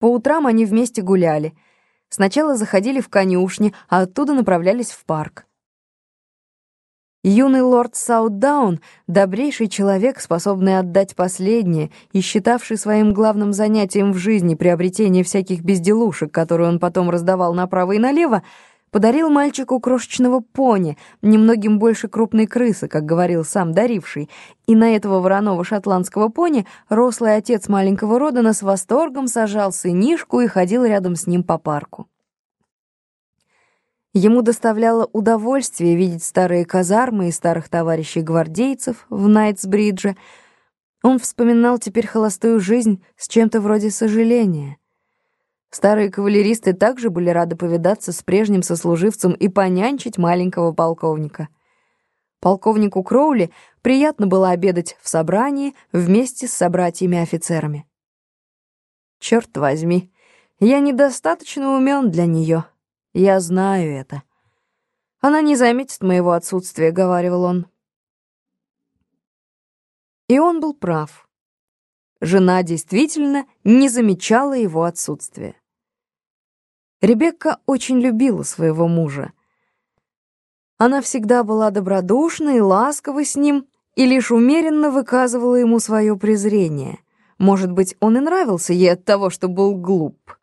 По утрам они вместе гуляли. Сначала заходили в конюшни, а оттуда направлялись в парк. Юный лорд Саутдаун — добрейший человек, способный отдать последнее и считавший своим главным занятием в жизни приобретение всяких безделушек, которые он потом раздавал направо и налево, подарил мальчику крошечного пони, немногим больше крупной крысы, как говорил сам даривший, и на этого вороного шотландского пони рослый отец маленького Родана с восторгом сажал сынишку и ходил рядом с ним по парку. Ему доставляло удовольствие видеть старые казармы и старых товарищей-гвардейцев в Найтсбридже. Он вспоминал теперь холостую жизнь с чем-то вроде сожаления. Старые кавалеристы также были рады повидаться с прежним сослуживцем и понянчить маленького полковника. Полковнику Кроули приятно было обедать в собрании вместе с собратьями-офицерами. «Черт возьми, я недостаточно умен для нее», я знаю это. Она не заметит моего отсутствия, — говаривал он. И он был прав. Жена действительно не замечала его отсутствия. Ребекка очень любила своего мужа. Она всегда была добродушна и ласкова с ним и лишь умеренно выказывала ему свое презрение. Может быть, он и нравился ей от того, что был глуп.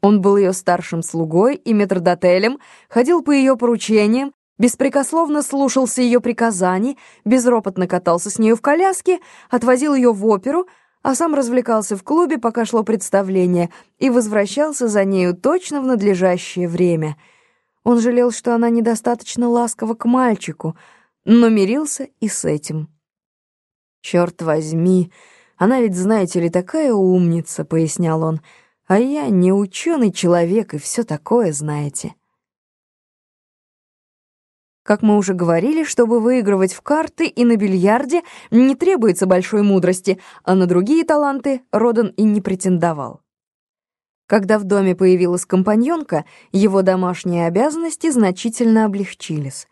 Он был ее старшим слугой и метрдотелем, ходил по ее поручениям, беспрекословно слушался ее приказаний, безропотно катался с нею в коляске, отвозил ее в оперу, а сам развлекался в клубе, пока шло представление, и возвращался за нею точно в надлежащее время. Он жалел, что она недостаточно ласкова к мальчику, но мирился и с этим. «Черт возьми, она ведь, знаете ли, такая умница», — пояснял он, — а я не ученый человек и все такое, знаете. Как мы уже говорили, чтобы выигрывать в карты и на бильярде не требуется большой мудрости, а на другие таланты Родан и не претендовал. Когда в доме появилась компаньонка, его домашние обязанности значительно облегчились.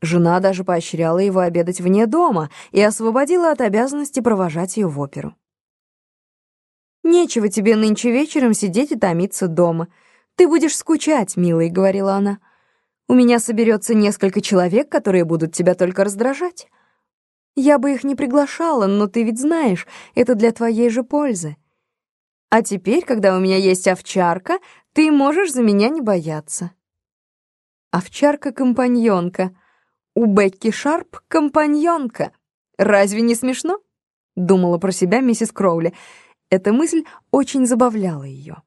Жена даже поощряла его обедать вне дома и освободила от обязанности провожать ее в оперу. «Нечего тебе нынче вечером сидеть и томиться дома. Ты будешь скучать, милый», — говорила она. «У меня соберется несколько человек, которые будут тебя только раздражать. Я бы их не приглашала, но ты ведь знаешь, это для твоей же пользы. А теперь, когда у меня есть овчарка, ты можешь за меня не бояться». Овчарка-компаньонка. У Бекки Шарп компаньонка. Разве не смешно? Думала про себя миссис Кроули. Эта мысль очень забавляла ее.